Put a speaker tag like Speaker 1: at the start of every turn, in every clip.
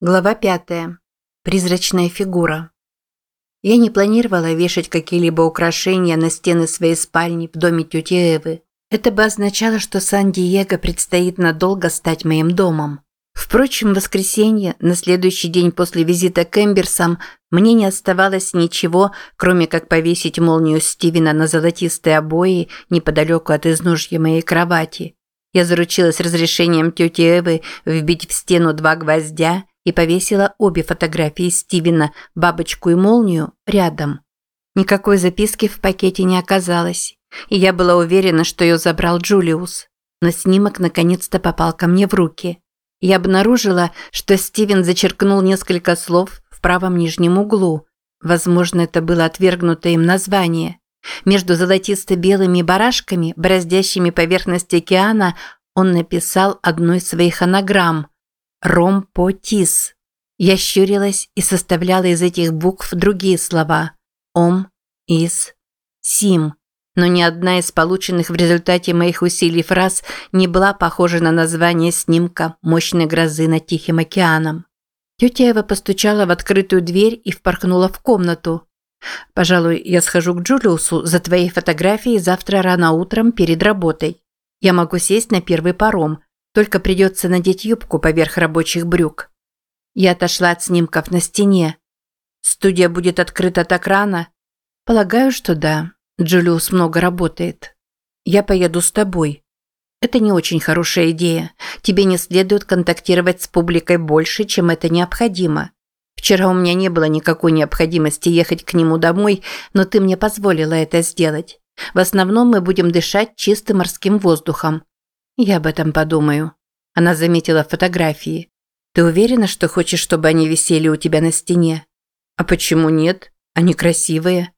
Speaker 1: Глава пятая. Призрачная фигура. Я не планировала вешать какие-либо украшения на стены своей спальни в доме тети Эвы. Это бы означало, что Сан-Диего предстоит надолго стать моим домом. Впрочем, в воскресенье, на следующий день после визита к Эмберсам, мне не оставалось ничего, кроме как повесить молнию Стивена на золотистые обои неподалеку от изножья моей кровати. Я заручилась разрешением тети Эвы вбить в стену два гвоздя и повесила обе фотографии Стивена, бабочку и молнию, рядом. Никакой записки в пакете не оказалось, и я была уверена, что ее забрал Джулиус. Но снимок наконец-то попал ко мне в руки. Я обнаружила, что Стивен зачеркнул несколько слов в правом нижнем углу. Возможно, это было отвергнутое им название. Между золотисто-белыми барашками, бороздящими поверхность океана, он написал одну из своих анаграмм – Ромпотис. Я щурилась и составляла из этих букв другие слова. Ом, Ис, Сим. Но ни одна из полученных в результате моих усилий фраз не была похожа на название снимка мощной грозы над Тихим океаном. Тетя Эва постучала в открытую дверь и впорхнула в комнату. «Пожалуй, я схожу к Джулиусу за твоей фотографией завтра рано утром перед работой. Я могу сесть на первый паром, только придется надеть юбку поверх рабочих брюк. Я отошла от снимков на стене. Студия будет открыта так рано? Полагаю, что да. Джулиус много работает. Я поеду с тобой. Это не очень хорошая идея. Тебе не следует контактировать с публикой больше, чем это необходимо. Вчера у меня не было никакой необходимости ехать к нему домой, но ты мне позволила это сделать. В основном мы будем дышать чистым морским воздухом. «Я об этом подумаю». Она заметила фотографии. «Ты уверена, что хочешь, чтобы они висели у тебя на стене?» «А почему нет? Они красивые».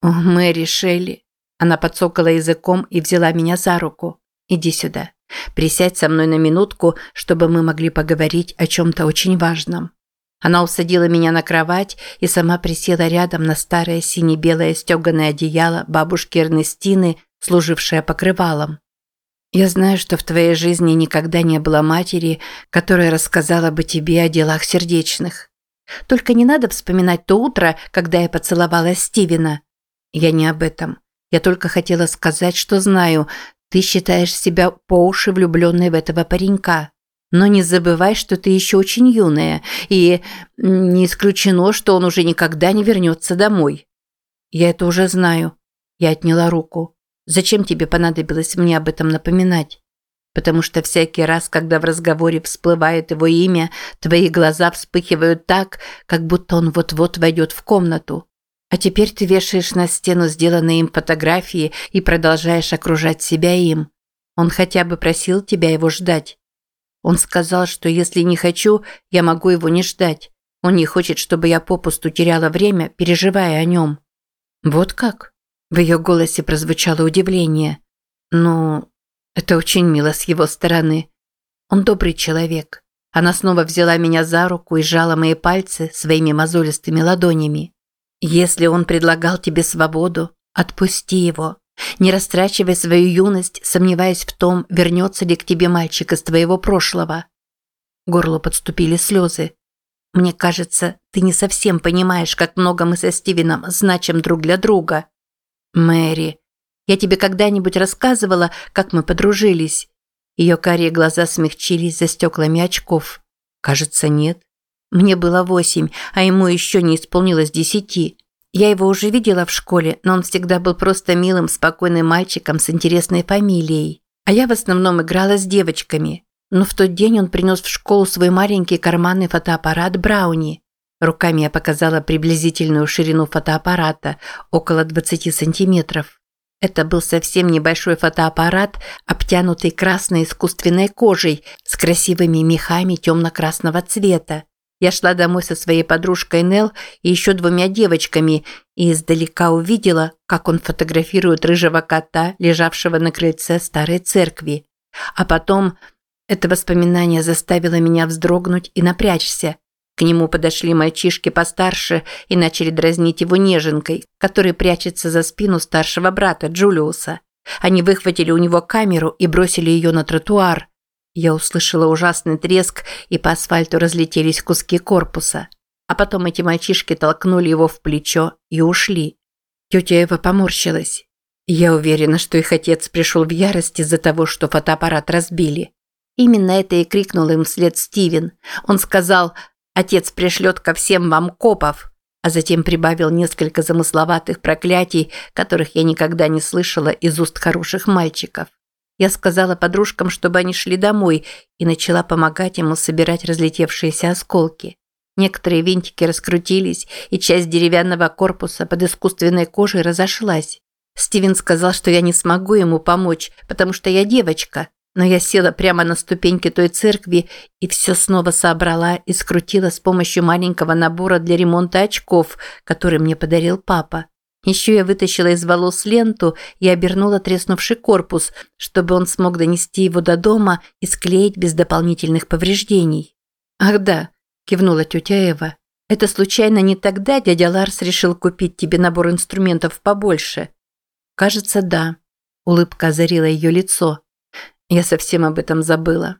Speaker 1: «О, Мэри Шелли». Она подсокала языком и взяла меня за руку. «Иди сюда. Присядь со мной на минутку, чтобы мы могли поговорить о чем-то очень важном». Она усадила меня на кровать и сама присела рядом на старое сине-белое стеганое одеяло бабушки Эрнестины, служившее покрывалом. Я знаю, что в твоей жизни никогда не было матери, которая рассказала бы тебе о делах сердечных. Только не надо вспоминать то утро, когда я поцеловала Стивена. Я не об этом. Я только хотела сказать, что знаю, ты считаешь себя по уши влюбленной в этого паренька. Но не забывай, что ты еще очень юная, и не исключено, что он уже никогда не вернется домой. Я это уже знаю. Я отняла руку. Зачем тебе понадобилось мне об этом напоминать? Потому что всякий раз, когда в разговоре всплывает его имя, твои глаза вспыхивают так, как будто он вот-вот войдет в комнату. А теперь ты вешаешь на стену сделанные им фотографии и продолжаешь окружать себя им. Он хотя бы просил тебя его ждать. Он сказал, что если не хочу, я могу его не ждать. Он не хочет, чтобы я попусту теряла время, переживая о нем. Вот как? В ее голосе прозвучало удивление. «Ну, это очень мило с его стороны. Он добрый человек». Она снова взяла меня за руку и сжала мои пальцы своими мозолистыми ладонями. «Если он предлагал тебе свободу, отпусти его. Не растрачивай свою юность, сомневаясь в том, вернется ли к тебе мальчик из твоего прошлого». Горло подступили слезы. «Мне кажется, ты не совсем понимаешь, как много мы со Стивеном значим друг для друга». Мэри, я тебе когда-нибудь рассказывала, как мы подружились? Ее карие глаза смягчились за стеклами очков. Кажется, нет. Мне было восемь, а ему еще не исполнилось десяти. Я его уже видела в школе, но он всегда был просто милым, спокойным мальчиком с интересной фамилией. А я в основном играла с девочками. Но в тот день он принес в школу свой маленький карманный фотоаппарат Брауни. Руками я показала приблизительную ширину фотоаппарата, около 20 сантиметров. Это был совсем небольшой фотоаппарат, обтянутый красной искусственной кожей с красивыми мехами темно-красного цвета. Я шла домой со своей подружкой Нел и еще двумя девочками и издалека увидела, как он фотографирует рыжего кота, лежавшего на крыльце старой церкви. А потом это воспоминание заставило меня вздрогнуть и напрячься. К нему подошли мальчишки постарше и начали дразнить его неженкой, который прячется за спину старшего брата Джулиуса. Они выхватили у него камеру и бросили ее на тротуар. Я услышала ужасный треск, и по асфальту разлетелись куски корпуса. А потом эти мальчишки толкнули его в плечо и ушли. Тетя Эва поморщилась. Я уверена, что их отец пришел в ярость из-за того, что фотоаппарат разбили. Именно это и крикнул им вслед Стивен. Он сказал «Отец пришлет ко всем вам копов», а затем прибавил несколько замысловатых проклятий, которых я никогда не слышала из уст хороших мальчиков. Я сказала подружкам, чтобы они шли домой, и начала помогать ему собирать разлетевшиеся осколки. Некоторые винтики раскрутились, и часть деревянного корпуса под искусственной кожей разошлась. Стивен сказал, что я не смогу ему помочь, потому что я девочка, но я села прямо на ступеньки той церкви и все снова собрала и скрутила с помощью маленького набора для ремонта очков, который мне подарил папа. Еще я вытащила из волос ленту и обернула треснувший корпус, чтобы он смог донести его до дома и склеить без дополнительных повреждений. «Ах да», – кивнула тетя Эва, – «это случайно не тогда дядя Ларс решил купить тебе набор инструментов побольше?» «Кажется, да». Улыбка озарила ее лицо. Я совсем об этом забыла.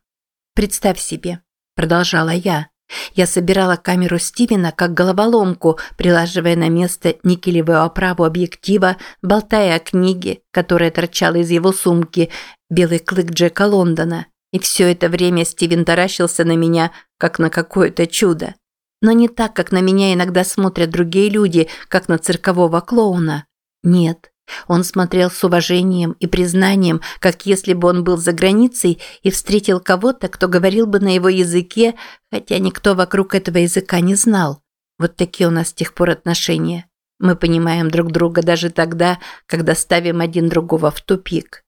Speaker 1: Представь себе, продолжала я. Я собирала камеру Стивена как головоломку, прилаживая на место никелевую оправу объектива, болтая о книге, которая торчала из его сумки, белый клык Джека Лондона. И все это время Стивен таращился на меня, как на какое-то чудо. Но не так, как на меня иногда смотрят другие люди, как на циркового клоуна. Нет, он смотрел с уважением и признанием, как если бы он был за границей и встретил кого-то, кто говорил бы на его языке, хотя никто вокруг этого языка не знал. Вот такие у нас с тех пор отношения. Мы понимаем друг друга даже тогда, когда ставим один другого в тупик.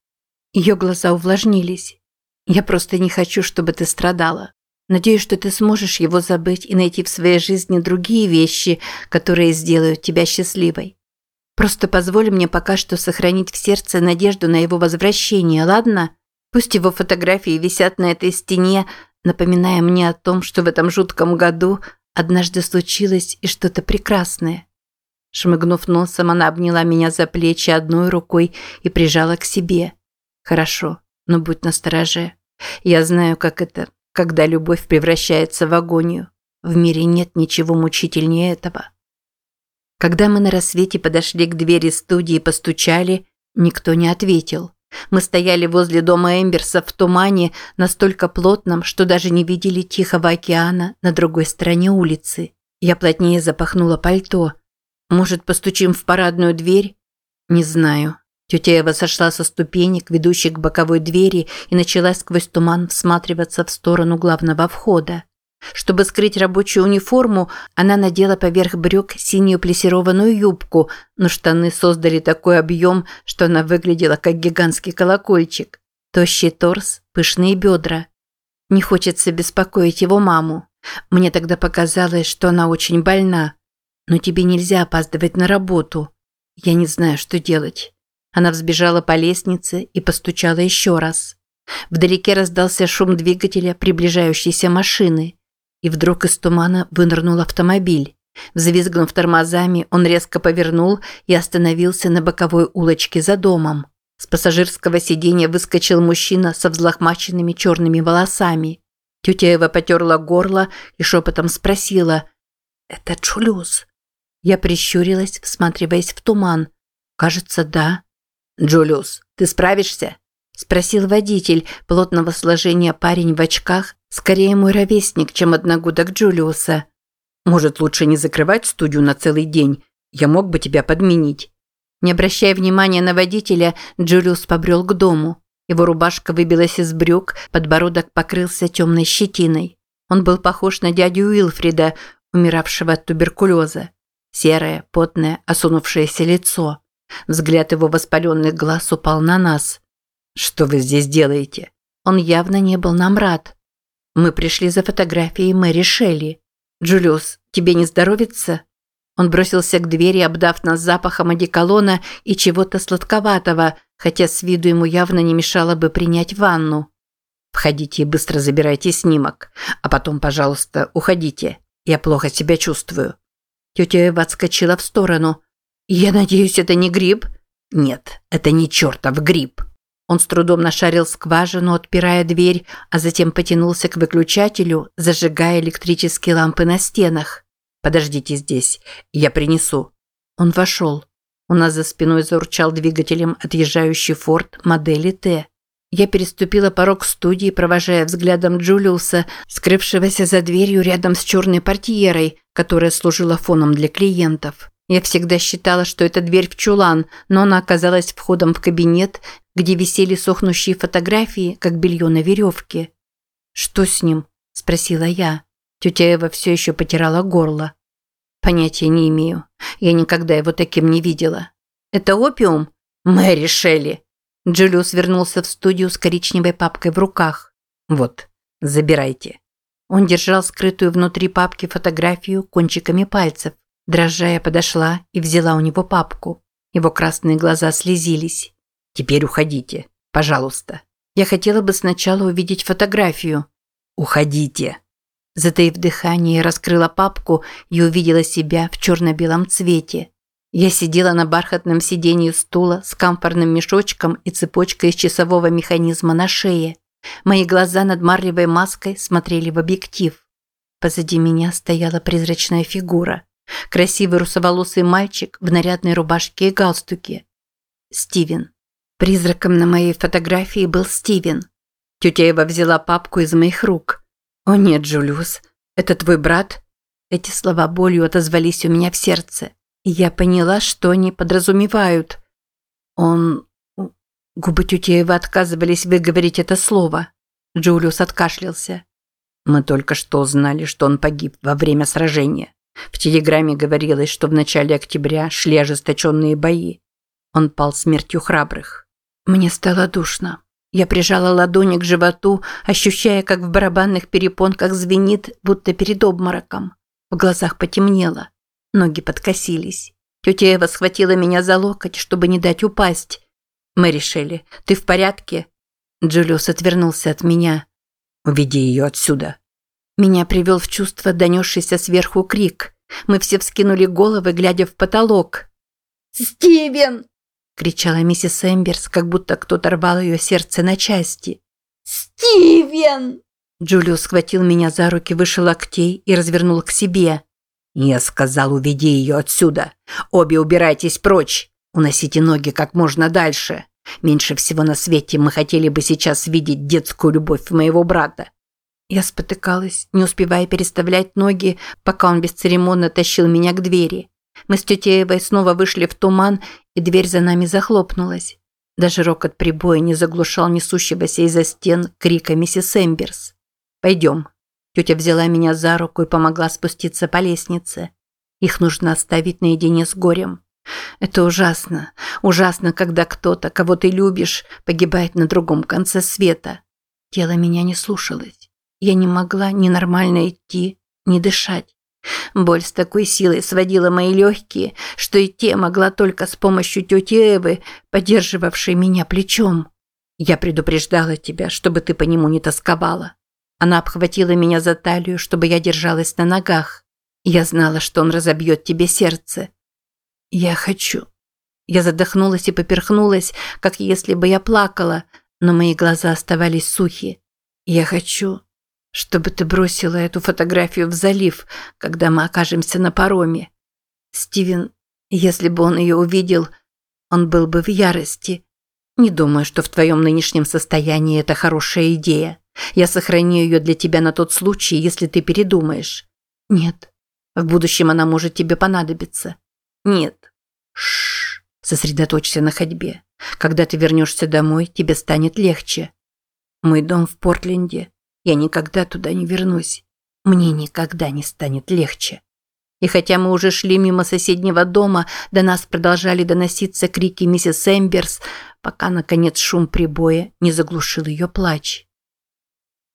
Speaker 1: Ее глаза увлажнились. Я просто не хочу, чтобы ты страдала. Надеюсь, что ты сможешь его забыть и найти в своей жизни другие вещи, которые сделают тебя счастливой. Просто позволь мне пока что сохранить в сердце надежду на его возвращение, ладно? Пусть его фотографии висят на этой стене, напоминая мне о том, что в этом жутком году однажды случилось и что-то прекрасное. Шмыгнув носом, она обняла меня за плечи одной рукой и прижала к себе. Хорошо, но будь настороже. Я знаю, как это, когда любовь превращается в агонию. В мире нет ничего мучительнее этого. Когда мы на рассвете подошли к двери студии и постучали, никто не ответил. Мы стояли возле дома Эмберса в тумане, настолько плотном, что даже не видели Тихого океана на другой стороне улицы. Я плотнее запахнула пальто. Может, постучим в парадную дверь? Не знаю. Тетя Эва сошла со ступенек, ведущих к боковой двери, и начала сквозь туман всматриваться в сторону главного входа. Чтобы скрыть рабочую униформу, она надела поверх брюк синюю плессированную юбку, но штаны создали такой объем, что она выглядела как гигантский колокольчик. Тощий торс, пышные бедра. Не хочется беспокоить его маму. Мне тогда показалось, что она очень больна. Но тебе нельзя опаздывать на работу. Я не знаю, что делать. Она взбежала по лестнице и постучала еще раз. Вдалеке раздался шум двигателя приближающейся машины. И вдруг из тумана вынырнул автомобиль. Взвизгнув тормозами, он резко повернул и остановился на боковой улочке за домом. С пассажирского сиденья выскочил мужчина со взлохмаченными черными волосами. Тетя Эва потерла горло и шепотом спросила «Это Джулиус?» Я прищурилась, всматриваясь в туман. «Кажется, да». «Джулиус, ты справишься?» Спросил водитель, плотного сложения парень в очках, скорее мой ровесник, чем одногодок Джулиуса. Может, лучше не закрывать студию на целый день? Я мог бы тебя подменить. Не обращая внимания на водителя, Джулиус побрел к дому. Его рубашка выбилась из брюк, подбородок покрылся темной щетиной. Он был похож на дядю Уилфрида, умиравшего от туберкулеза. Серое, потное, осунувшееся лицо. Взгляд его воспаленных глаз упал на нас – «Что вы здесь делаете?» Он явно не был нам рад. «Мы пришли за фотографией Мэри Шелли. Джулиус, тебе не здоровится?» Он бросился к двери, обдав нас запахом одеколона и чего-то сладковатого, хотя с виду ему явно не мешало бы принять ванну. «Входите и быстро забирайте снимок. А потом, пожалуйста, уходите. Я плохо себя чувствую». Тетя Эва отскочила в сторону. «Я надеюсь, это не гриб?» «Нет, это не чертов гриб». Он с трудом нашарил скважину, отпирая дверь, а затем потянулся к выключателю, зажигая электрические лампы на стенах. «Подождите здесь, я принесу». Он вошел. У нас за спиной заурчал двигателем отъезжающий форт модели Т. Я переступила порог студии, провожая взглядом Джулиуса, скрывшегося за дверью рядом с черной портьерой, которая служила фоном для клиентов. Я всегда считала, что это дверь в чулан, но она оказалась входом в кабинет, где висели сохнущие фотографии, как белье на веревке. «Что с ним?» – спросила я. Тетя Эва все еще потирала горло. «Понятия не имею. Я никогда его таким не видела». «Это опиум?» «Мэри Шелли!» Джулиус вернулся в студию с коричневой папкой в руках. «Вот, забирайте». Он держал скрытую внутри папки фотографию кончиками пальцев. Дрожа подошла и взяла у него папку. Его красные глаза слезились. «Теперь уходите, пожалуйста. Я хотела бы сначала увидеть фотографию». «Уходите». Затаив дыхание, раскрыла папку и увидела себя в черно-белом цвете. Я сидела на бархатном сиденье стула с камфорным мешочком и цепочкой из часового механизма на шее. Мои глаза над марлевой маской смотрели в объектив. Позади меня стояла призрачная фигура. Красивый русоволосый мальчик в нарядной рубашке и галстуке. Стивен. Призраком на моей фотографии был Стивен. Тетя Эва взяла папку из моих рук. «О нет, Джулиус, это твой брат?» Эти слова болью отозвались у меня в сердце. Я поняла, что они подразумевают. Он... Губы Тютеева отказывались выговорить это слово. Джулиус откашлялся. Мы только что узнали, что он погиб во время сражения. В телеграмме говорилось, что в начале октября шли ожесточенные бои. Он пал смертью храбрых. Мне стало душно. Я прижала ладони к животу, ощущая, как в барабанных перепонках звенит, будто перед обмороком. В глазах потемнело. Ноги подкосились. Тетя Эва схватила меня за локоть, чтобы не дать упасть. «Мэри Шелли, ты в порядке?» Джулиус отвернулся от меня. «Уведи ее отсюда». Меня привел в чувство донесшийся сверху крик. Мы все вскинули головы, глядя в потолок.
Speaker 2: «Стивен!» – кричала миссис Эмберс, как будто кто-то рвал ее сердце на части. «Стивен!»
Speaker 1: Джулиус схватил меня за руки выше локтей и развернул к себе. «Я сказал, уведи ее отсюда. Обе убирайтесь прочь. Уносите ноги как можно дальше. Меньше всего на свете мы хотели бы сейчас видеть детскую любовь моего брата». Я спотыкалась, не успевая переставлять ноги, пока он бесцеремонно тащил меня к двери. Мы с тетей Эвой снова вышли в туман, и дверь за нами захлопнулась. Даже рокот прибоя не заглушал несущегося из-за стен крика миссис Эмберс. «Пойдем, Тетя взяла меня за руку и помогла спуститься по лестнице. Их нужно оставить наедине с горем. Это ужасно. Ужасно, когда кто-то, кого ты любишь, погибает на другом конце света. Тело меня не слушалось. Я не могла ни нормально идти, ни дышать. Боль с такой силой сводила мои легкие, что идти могла только с помощью тети Эвы, поддерживавшей меня плечом. Я предупреждала тебя, чтобы ты по нему не тосковала. Она обхватила меня за талию, чтобы я держалась на ногах. Я знала, что он разобьет тебе сердце. Я хочу. Я задохнулась и поперхнулась, как если бы я плакала, но мои глаза оставались сухи. Я хочу, чтобы ты бросила эту фотографию в залив, когда мы окажемся на пароме. Стивен, если бы он ее увидел, он был бы в ярости. Не думаю, что в твоем нынешнем состоянии это хорошая идея. Я сохраню ее для тебя на тот случай, если ты передумаешь. Нет. В будущем она может тебе понадобиться. Нет. Шш. Сосредоточься на ходьбе. Когда ты вернешься домой, тебе станет легче. Мой дом в Портленде. Я никогда туда не вернусь. Мне никогда не станет легче. И хотя мы уже шли мимо соседнего дома, до нас продолжали доноситься крики миссис Эмберс, пока, наконец, шум прибоя не заглушил ее плач.